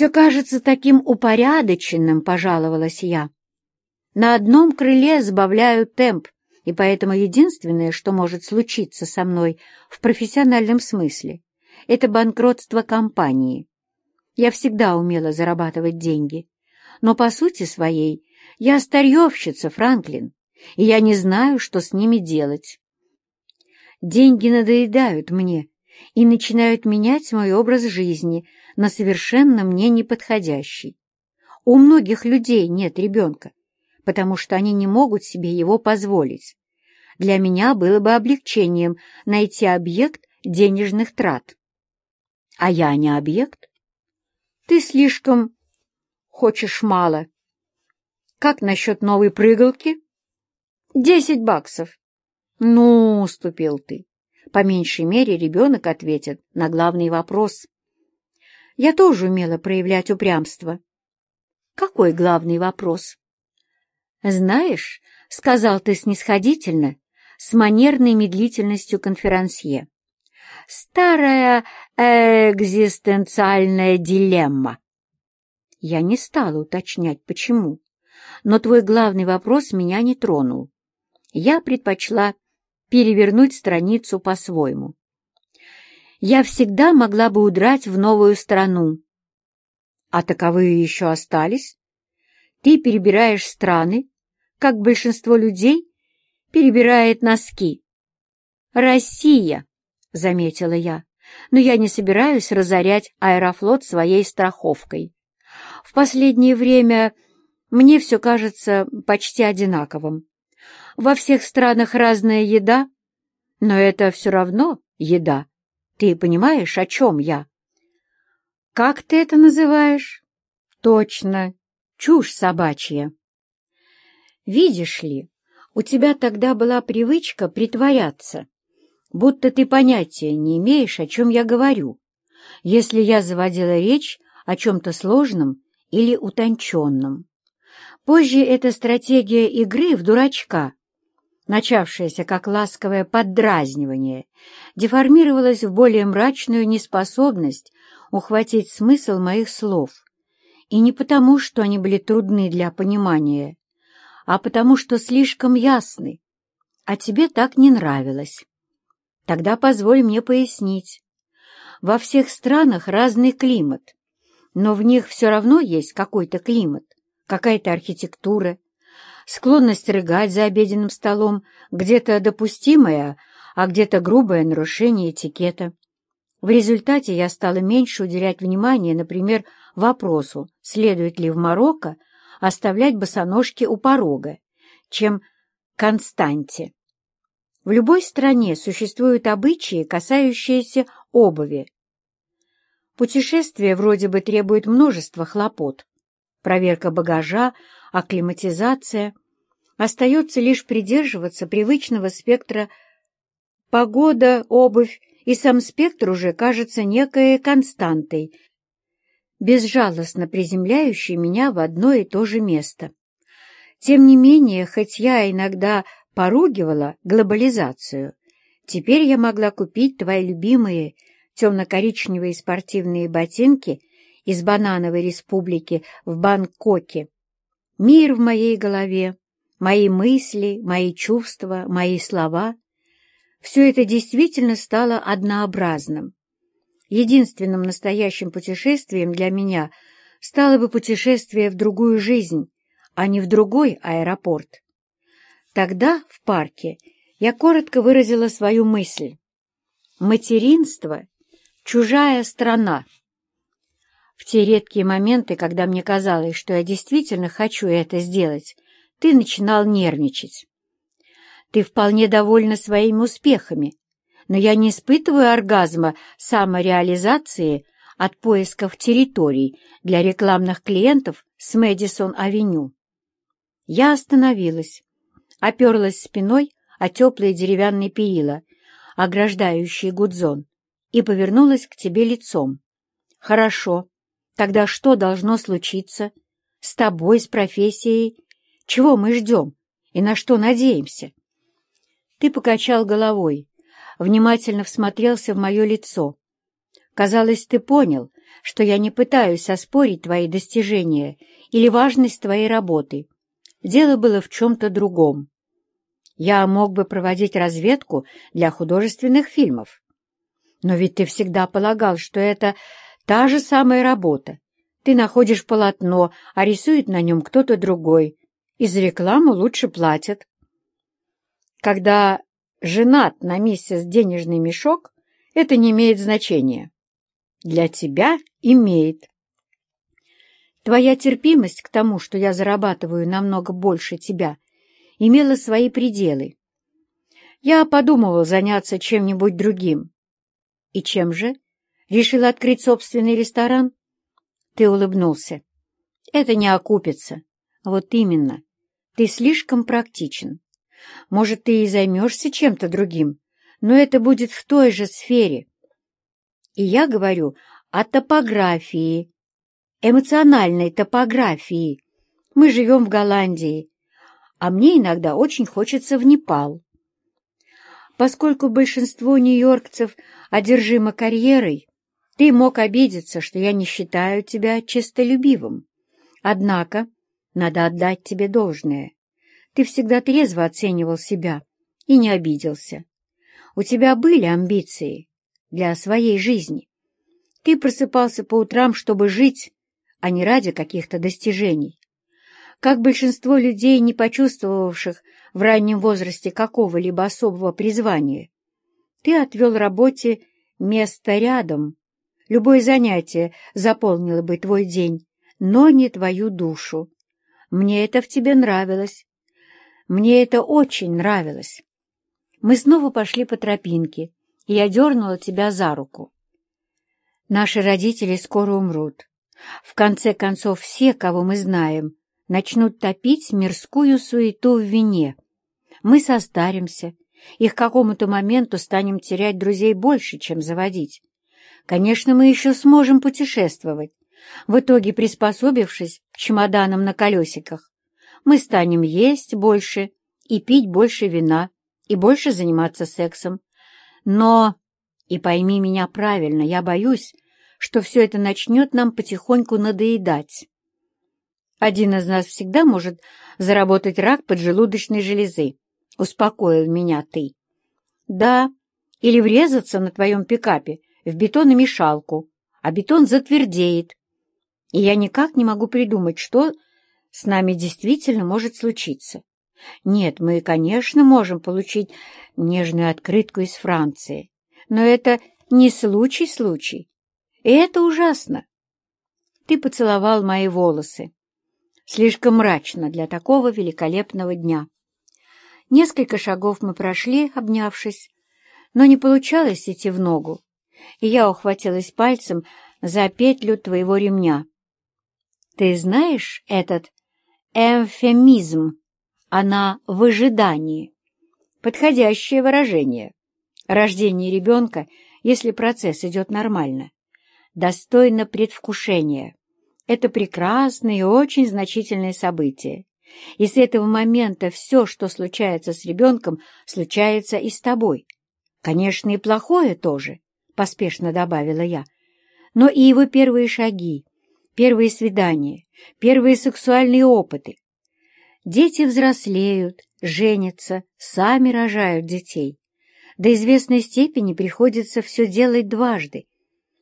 «Все кажется таким упорядоченным», — пожаловалась я. «На одном крыле сбавляю темп, и поэтому единственное, что может случиться со мной в профессиональном смысле, это банкротство компании. Я всегда умела зарабатывать деньги, но по сути своей я старьевщица, Франклин, и я не знаю, что с ними делать. Деньги надоедают мне и начинают менять мой образ жизни на совершенно мне неподходящий. У многих людей нет ребенка, потому что они не могут себе его позволить. Для меня было бы облегчением найти объект денежных трат. А я не объект. Ты слишком хочешь мало. Как насчет новой прыгалки? Десять баксов. Ну, уступил ты. По меньшей мере ребенок ответит на главный вопрос. Я тоже умела проявлять упрямство. Какой главный вопрос? Знаешь, — сказал ты снисходительно, с манерной медлительностью конферансье, — старая экзистенциальная дилемма. Я не стала уточнять, почему, но твой главный вопрос меня не тронул. Я предпочла перевернуть страницу по-своему. Я всегда могла бы удрать в новую страну. А таковые еще остались? Ты перебираешь страны, как большинство людей перебирает носки. «Россия», — заметила я, — «но я не собираюсь разорять аэрофлот своей страховкой. В последнее время мне все кажется почти одинаковым. Во всех странах разная еда, но это все равно еда. Ты понимаешь, о чем я? Как ты это называешь? Точно, чушь собачья. Видишь ли, у тебя тогда была привычка притворяться, будто ты понятия не имеешь, о чем я говорю, если я заводила речь о чем-то сложном или утонченном. Позже эта стратегия игры в дурачка начавшаяся как ласковое поддразнивание, деформировалась в более мрачную неспособность ухватить смысл моих слов. И не потому, что они были трудны для понимания, а потому, что слишком ясны, а тебе так не нравилось. Тогда позволь мне пояснить. Во всех странах разный климат, но в них все равно есть какой-то климат, какая-то архитектура, склонность рыгать за обеденным столом, где-то допустимое, а где-то грубое нарушение этикета. В результате я стала меньше уделять внимания, например, вопросу, следует ли в Марокко оставлять босоножки у порога, чем константе. В любой стране существуют обычаи, касающиеся обуви. Путешествие вроде бы требует множества хлопот. Проверка багажа, акклиматизация, Остается лишь придерживаться привычного спектра погода, обувь, и сам спектр уже кажется некой константой, безжалостно приземляющей меня в одно и то же место. Тем не менее, хоть я иногда поругивала глобализацию, теперь я могла купить твои любимые темно-коричневые спортивные ботинки из Банановой республики в Бангкоке. Мир в моей голове мои мысли, мои чувства, мои слова — все это действительно стало однообразным. Единственным настоящим путешествием для меня стало бы путешествие в другую жизнь, а не в другой аэропорт. Тогда, в парке, я коротко выразила свою мысль. Материнство — чужая страна. В те редкие моменты, когда мне казалось, что я действительно хочу это сделать, ты начинал нервничать. Ты вполне довольна своими успехами, но я не испытываю оргазма самореализации от поисков территорий для рекламных клиентов с Мэдисон-авеню. Я остановилась, оперлась спиной о теплые деревянные перила, ограждающие гудзон, и повернулась к тебе лицом. «Хорошо. Тогда что должно случиться? С тобой, с профессией чего мы ждем и на что надеемся? Ты покачал головой, внимательно всмотрелся в мое лицо. Казалось, ты понял, что я не пытаюсь оспорить твои достижения или важность твоей работы. Дело было в чем-то другом. Я мог бы проводить разведку для художественных фильмов. Но ведь ты всегда полагал, что это та же самая работа. Ты находишь полотно, а рисует на нем кто-то другой. И за рекламу лучше платят. Когда женат на миссис денежный мешок, это не имеет значения. Для тебя имеет. Твоя терпимость к тому, что я зарабатываю намного больше тебя, имела свои пределы. Я подумывал заняться чем-нибудь другим. И чем же? Решил открыть собственный ресторан? Ты улыбнулся. Это не окупится. Вот именно. Ты слишком практичен. Может, ты и займешься чем-то другим, но это будет в той же сфере. И я говорю о топографии, эмоциональной топографии. Мы живем в Голландии, а мне иногда очень хочется в Непал. Поскольку большинство нью-йоркцев одержимо карьерой, ты мог обидеться, что я не считаю тебя честолюбивым. Однако надо отдать тебе должное. Ты всегда трезво оценивал себя и не обиделся. У тебя были амбиции для своей жизни. Ты просыпался по утрам, чтобы жить, а не ради каких-то достижений. Как большинство людей, не почувствовавших в раннем возрасте какого-либо особого призвания, ты отвел работе место рядом. Любое занятие заполнило бы твой день, но не твою душу. Мне это в тебе нравилось. Мне это очень нравилось. Мы снова пошли по тропинке, и я дернула тебя за руку. Наши родители скоро умрут. В конце концов, все, кого мы знаем, начнут топить мирскую суету в вине. Мы состаримся и к какому-то моменту станем терять друзей больше, чем заводить. Конечно, мы еще сможем путешествовать, в итоге приспособившись к чемоданам на колесиках. Мы станем есть больше и пить больше вина, и больше заниматься сексом. Но, и пойми меня правильно, я боюсь, что все это начнет нам потихоньку надоедать. Один из нас всегда может заработать рак поджелудочной железы, успокоил меня ты. Да, или врезаться на твоем пикапе в бетономешалку, а бетон затвердеет. И я никак не могу придумать, что с нами действительно может случиться. Нет, мы, конечно, можем получить нежную открытку из Франции, но это не случай-случай. И это ужасно. Ты поцеловал мои волосы. Слишком мрачно для такого великолепного дня. Несколько шагов мы прошли, обнявшись, но не получалось идти в ногу, и я ухватилась пальцем за петлю твоего ремня. Ты знаешь этот эвфемизм она в ожидании. Подходящее выражение. Рождение ребенка, если процесс идет нормально. Достойно предвкушения. Это прекрасное и очень значительное событие. И с этого момента все, что случается с ребенком, случается и с тобой. Конечно, и плохое тоже, — поспешно добавила я. Но и его первые шаги, первые свидания, первые сексуальные опыты, Дети взрослеют, женятся, сами рожают детей. До известной степени приходится все делать дважды.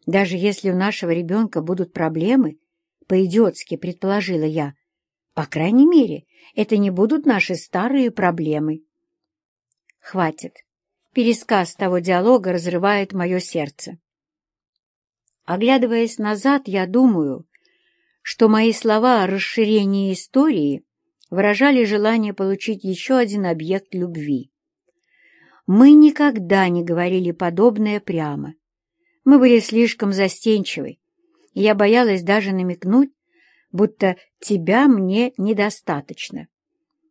Даже если у нашего ребенка будут проблемы, по-идиотски предположила я, по крайней мере, это не будут наши старые проблемы. Хватит. Пересказ того диалога разрывает мое сердце. Оглядываясь назад, я думаю, что мои слова о расширении истории выражали желание получить еще один объект любви. Мы никогда не говорили подобное прямо. Мы были слишком застенчивы, и я боялась даже намекнуть, будто тебя мне недостаточно.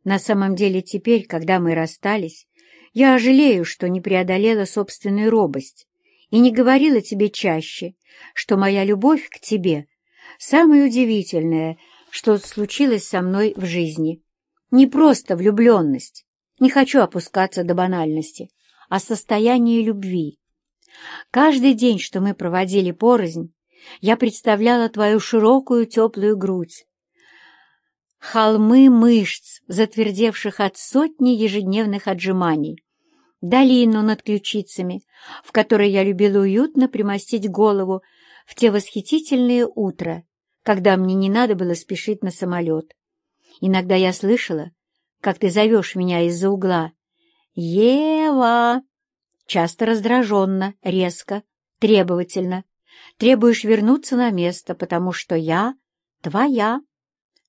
На самом деле теперь, когда мы расстались, я жалею, что не преодолела собственную робость и не говорила тебе чаще, что моя любовь к тебе — самое удивительное — что случилось со мной в жизни. Не просто влюбленность, не хочу опускаться до банальности, а состояние любви. Каждый день, что мы проводили порознь, я представляла твою широкую теплую грудь, холмы мышц, затвердевших от сотни ежедневных отжиманий, долину над ключицами, в которой я любила уютно примостить голову в те восхитительные утра, когда мне не надо было спешить на самолет. Иногда я слышала, как ты зовешь меня из-за угла. «Ева!» Часто раздраженно, резко, требовательно. Требуешь вернуться на место, потому что я твоя,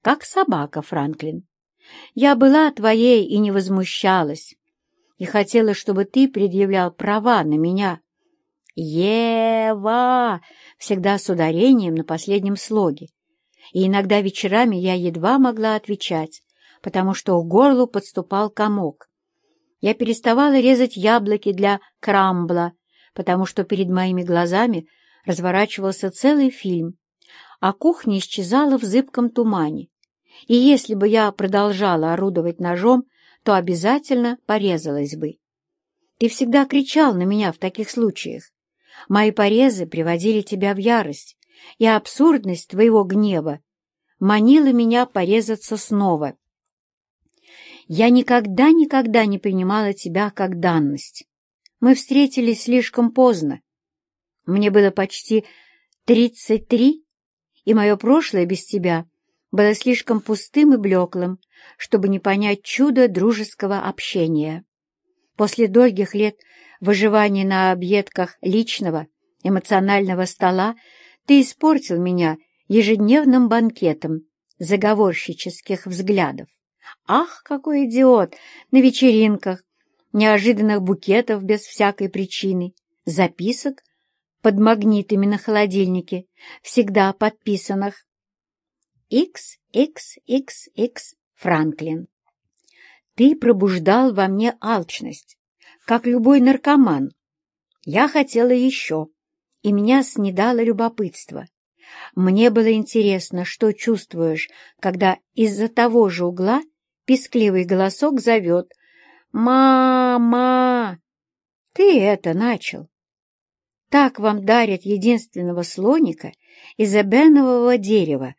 как собака, Франклин. Я была твоей и не возмущалась, и хотела, чтобы ты предъявлял права на меня. Ева! Всегда с ударением на последнем слоге. И иногда вечерами я едва могла отвечать, потому что к горлу подступал комок. Я переставала резать яблоки для крамбла, потому что перед моими глазами разворачивался целый фильм, а кухня исчезала в зыбком тумане. И если бы я продолжала орудовать ножом, то обязательно порезалась бы. Ты всегда кричал на меня в таких случаях. Мои порезы приводили тебя в ярость, и абсурдность твоего гнева манила меня порезаться снова. Я никогда-никогда не принимала тебя как данность. Мы встретились слишком поздно. Мне было почти тридцать три, и мое прошлое без тебя было слишком пустым и блеклым, чтобы не понять чудо дружеского общения. После долгих лет выживания на объедках личного, эмоционального стола ты испортил меня ежедневным банкетом заговорщических взглядов. Ах, какой идиот! На вечеринках, неожиданных букетов без всякой причины, записок под магнитами на холодильнике, всегда подписанных XXXX Франклин. Ты пробуждал во мне алчность, как любой наркоман. Я хотела еще, и меня снедало любопытство. Мне было интересно, что чувствуешь, когда из-за того же угла пискливый голосок зовет «Мама!» Ты это начал. Так вам дарят единственного слоника из эбенового дерева,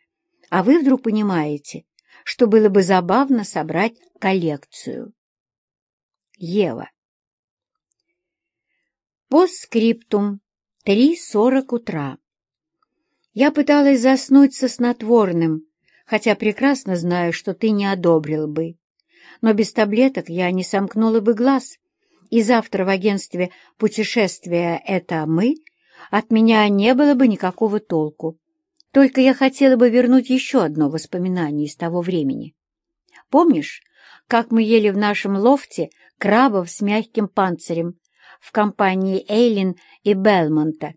а вы вдруг понимаете, что было бы забавно собрать коллекцию. Ева. Постскриптум. 3.40 утра. Я пыталась заснуть со снотворным, хотя прекрасно знаю, что ты не одобрил бы. Но без таблеток я не сомкнула бы глаз, и завтра в агентстве «Путешествия — это мы» от меня не было бы никакого толку. Только я хотела бы вернуть еще одно воспоминание из того времени. Помнишь, как мы ели в нашем лофте крабов с мягким панцирем в компании Эйлин и Белмонта?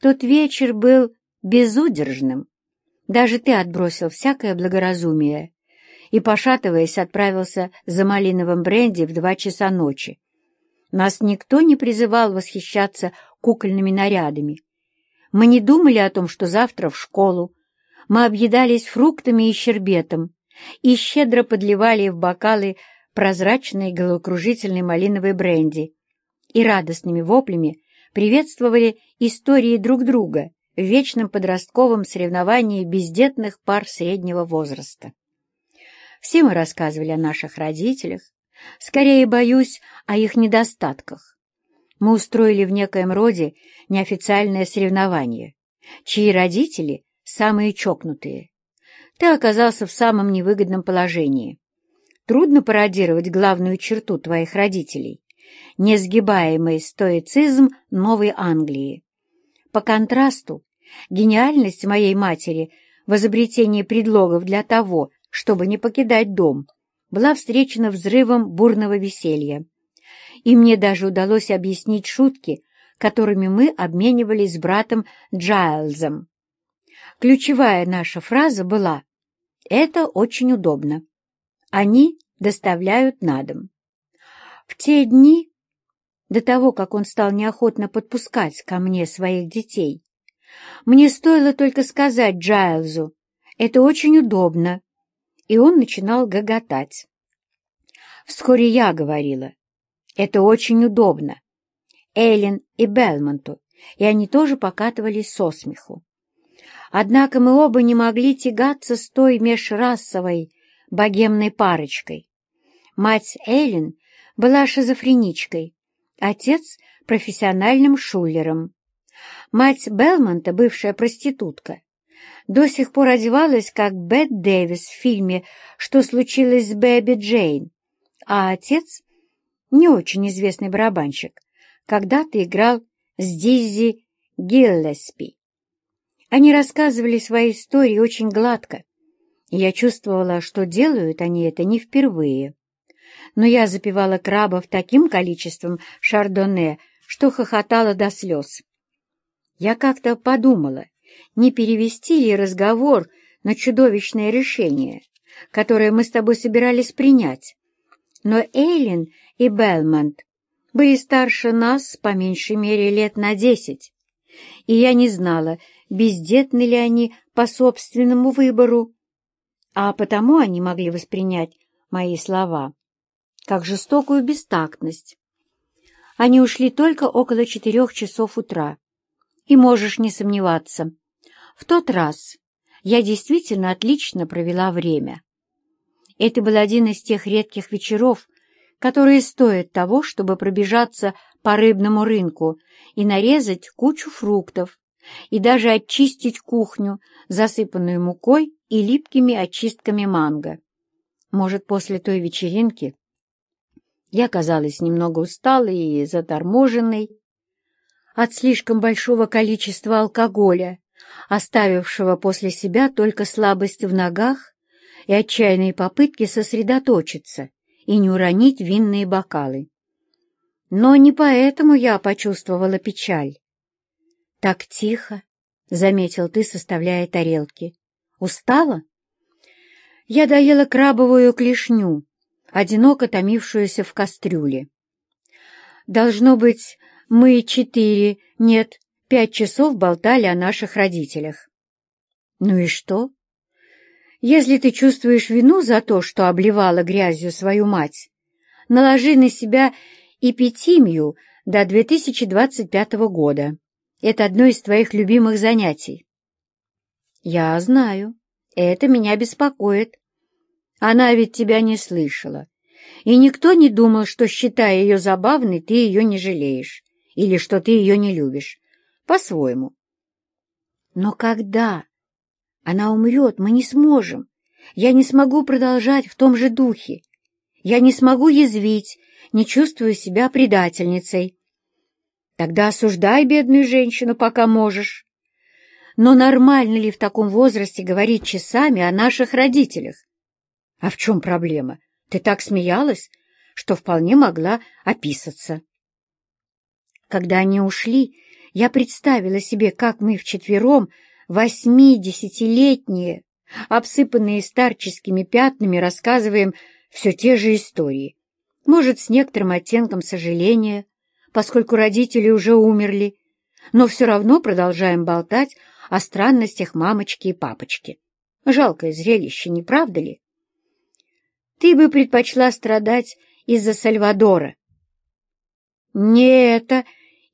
Тот вечер был безудержным. Даже ты отбросил всякое благоразумие и, пошатываясь, отправился за малиновым бренди в два часа ночи. Нас никто не призывал восхищаться кукольными нарядами. Мы не думали о том, что завтра в школу. Мы объедались фруктами и щербетом и щедро подливали в бокалы прозрачный головокружительный малиновый бренди и радостными воплями приветствовали истории друг друга в вечном подростковом соревновании бездетных пар среднего возраста. Все мы рассказывали о наших родителях, скорее боюсь о их недостатках. Мы устроили в некоем роде неофициальное соревнование, чьи родители самые чокнутые. Ты оказался в самом невыгодном положении. Трудно пародировать главную черту твоих родителей — несгибаемый стоицизм Новой Англии. По контрасту, гениальность моей матери в изобретении предлогов для того, чтобы не покидать дом, была встречена взрывом бурного веселья. И мне даже удалось объяснить шутки, которыми мы обменивались с братом Джайлзом. Ключевая наша фраза была «Это очень удобно. Они доставляют на дом». В те дни, до того, как он стал неохотно подпускать ко мне своих детей, мне стоило только сказать Джайлзу «Это очень удобно», и он начинал гоготать. Вскоре я говорила «Это очень удобно», Эллен и Белмонту, и они тоже покатывались со смеху. Однако мы оба не могли тягаться с той межрасовой богемной парочкой. Мать Эллен была шизофреничкой, отец — профессиональным шулером. Мать Белмонта, бывшая проститутка, до сих пор одевалась как Бет Дэвис в фильме «Что случилось с Бэби Джейн», а отец, не очень известный барабанщик, когда-то играл с Диззи Гиллеспи. Они рассказывали свои истории очень гладко, и я чувствовала, что делают они это не впервые. Но я запивала крабов таким количеством шардоне, что хохотала до слез. Я как-то подумала, не перевести ли разговор на чудовищное решение, которое мы с тобой собирались принять. Но Эйлин и Белмонт были старше нас по меньшей мере лет на десять, и я не знала, бездетны ли они по собственному выбору, а потому они могли воспринять мои слова как жестокую бестактность. Они ушли только около четырех часов утра, и можешь не сомневаться, в тот раз я действительно отлично провела время. Это был один из тех редких вечеров, которые стоят того, чтобы пробежаться по рыбному рынку и нарезать кучу фруктов, и даже очистить кухню, засыпанную мукой и липкими очистками манго. Может, после той вечеринки я казалась немного усталой и заторможенной от слишком большого количества алкоголя, оставившего после себя только слабость в ногах и отчаянные попытки сосредоточиться и не уронить винные бокалы. Но не поэтому я почувствовала печаль. «Так тихо», — заметил ты, составляя тарелки. «Устала?» Я доела крабовую клешню, одиноко томившуюся в кастрюле. Должно быть, мы четыре, нет, пять часов болтали о наших родителях. Ну и что? Если ты чувствуешь вину за то, что обливала грязью свою мать, наложи на себя эпитимию до 2025 года. Это одно из твоих любимых занятий. Я знаю, это меня беспокоит. Она ведь тебя не слышала, и никто не думал, что, считая ее забавной, ты ее не жалеешь или что ты ее не любишь. По-своему. Но когда она умрет, мы не сможем. Я не смогу продолжать в том же духе. Я не смогу язвить, не чувствую себя предательницей. Тогда осуждай бедную женщину, пока можешь. Но нормально ли в таком возрасте говорить часами о наших родителях? А в чем проблема? Ты так смеялась, что вполне могла описаться. Когда они ушли, я представила себе, как мы вчетвером, восьмидесятилетние, обсыпанные старческими пятнами, рассказываем все те же истории. Может, с некоторым оттенком сожаления, поскольку родители уже умерли, но все равно продолжаем болтать о странностях мамочки и папочки. Жалкое зрелище, не правда ли? Ты бы предпочла страдать из-за Сальвадора. Не это,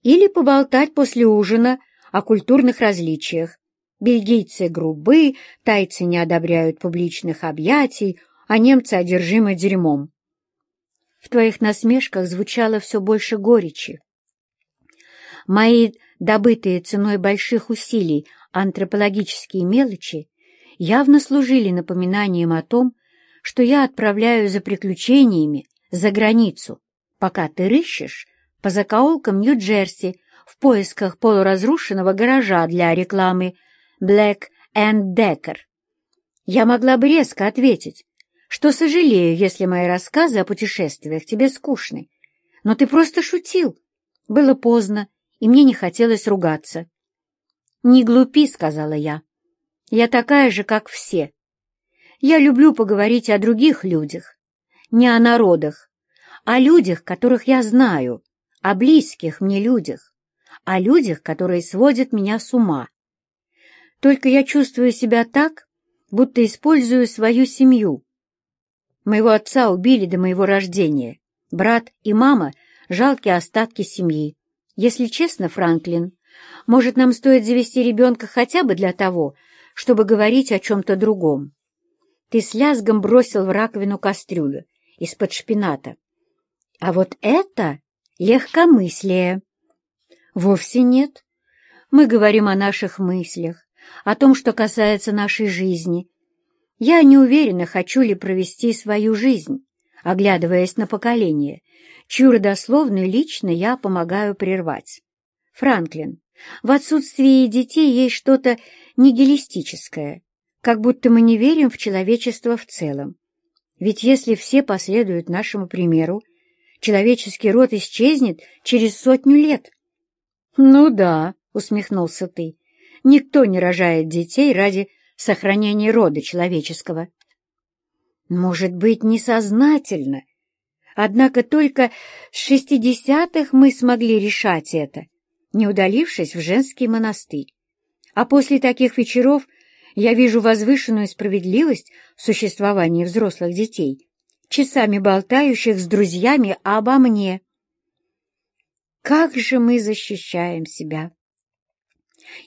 или поболтать после ужина о культурных различиях. Бельгийцы грубы, тайцы не одобряют публичных объятий, а немцы одержимы дерьмом. В твоих насмешках звучало все больше горечи. Мои добытые ценой больших усилий антропологические мелочи явно служили напоминанием о том, что я отправляю за приключениями за границу, пока ты рыщешь по закоулкам Нью-Джерси в поисках полуразрушенного гаража для рекламы Black and Decker. Я могла бы резко ответить, что сожалею, если мои рассказы о путешествиях тебе скучны, но ты просто шутил. Было поздно, и мне не хотелось ругаться. «Не глупи», — сказала я. «Я такая же, как все. Я люблю поговорить о других людях, не о народах, о людях, которых я знаю, о близких мне людях, о людях, которые сводят меня с ума. Только я чувствую себя так, будто использую свою семью. Моего отца убили до моего рождения. Брат и мама — жалкие остатки семьи. Если честно, Франклин, может, нам стоит завести ребенка хотя бы для того, чтобы говорить о чем-то другом. Ты с лязгом бросил в раковину кастрюлю из-под шпината. А вот это легкомыслие. Вовсе нет. Мы говорим о наших мыслях, о том, что касается нашей жизни. Я не уверена, хочу ли провести свою жизнь, оглядываясь на поколение, чью родословную лично я помогаю прервать. Франклин, в отсутствии детей есть что-то нигилистическое, как будто мы не верим в человечество в целом. Ведь если все последуют нашему примеру, человеческий род исчезнет через сотню лет. — Ну да, — усмехнулся ты, — никто не рожает детей ради сохранения рода человеческого. Может быть, несознательно. Однако только с шестидесятых мы смогли решать это, не удалившись в женский монастырь. А после таких вечеров я вижу возвышенную справедливость в существовании взрослых детей, часами болтающих с друзьями обо мне. Как же мы защищаем себя!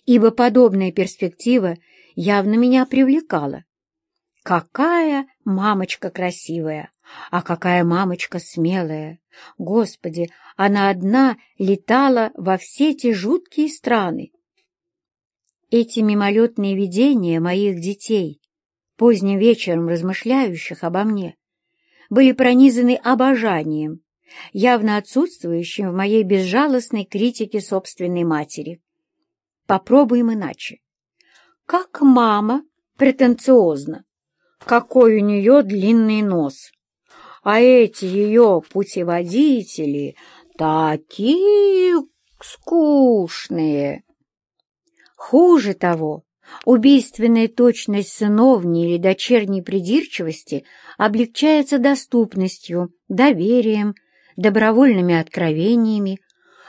Ибо подобная перспектива явно меня привлекала. Какая мамочка красивая, а какая мамочка смелая! Господи, она одна летала во все эти жуткие страны. Эти мимолетные видения моих детей, поздним вечером размышляющих обо мне, были пронизаны обожанием, явно отсутствующим в моей безжалостной критике собственной матери. Попробуем иначе. Как мама претенциозна, какой у нее длинный нос, а эти ее путеводители такие скучные. Хуже того, убийственная точность сыновней или дочерней придирчивости облегчается доступностью, доверием, добровольными откровениями,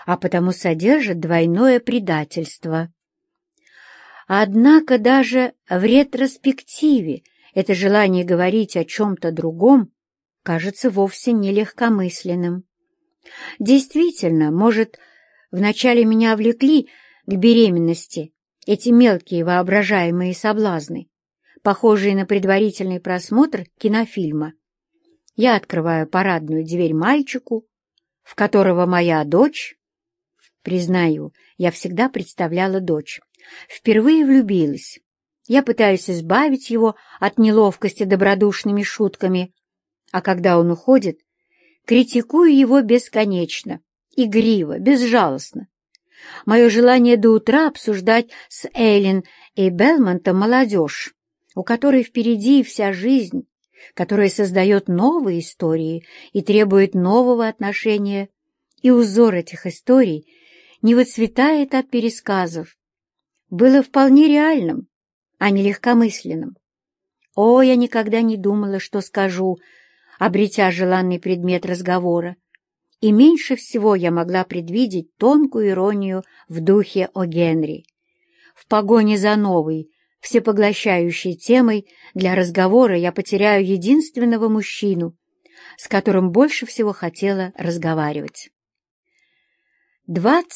а потому содержит двойное предательство. Однако даже в ретроспективе это желание говорить о чем-то другом кажется вовсе не легкомысленным. Действительно, может, вначале меня влекли к беременности эти мелкие воображаемые соблазны, похожие на предварительный просмотр кинофильма. Я открываю парадную дверь мальчику, в которого моя дочь, признаю, я всегда представляла дочь, впервые влюбилась. Я пытаюсь избавить его от неловкости добродушными шутками, а когда он уходит, критикую его бесконечно, игриво, безжалостно, Мое желание до утра обсуждать с Эйлин и Белмонтом молодежь, у которой впереди вся жизнь, которая создает новые истории и требует нового отношения, и узор этих историй не выцветает от пересказов, было вполне реальным, а не легкомысленным. О, я никогда не думала, что скажу, обретя желанный предмет разговора, и меньше всего я могла предвидеть тонкую иронию в духе о Генри. В погоне за новой, всепоглощающей темой для разговора я потеряю единственного мужчину, с которым больше всего хотела разговаривать. 20